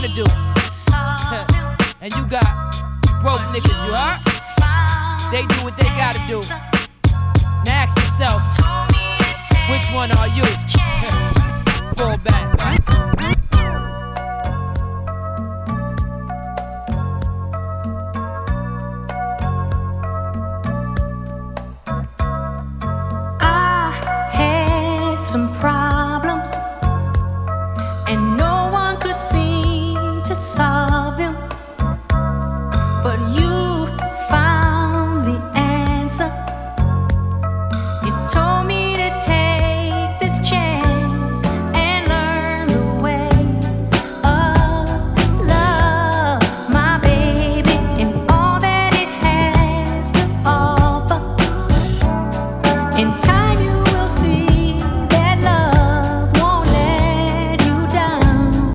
trying to do. and you got broke niggas, you heard? They do what they gotta do. Now ask yourself, which one are you? Fall back. I had some problems solve them, but you found the answer. You told me to take this chance and learn the ways of love, my baby, and all that it has to offer. In time.